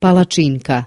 palačinka.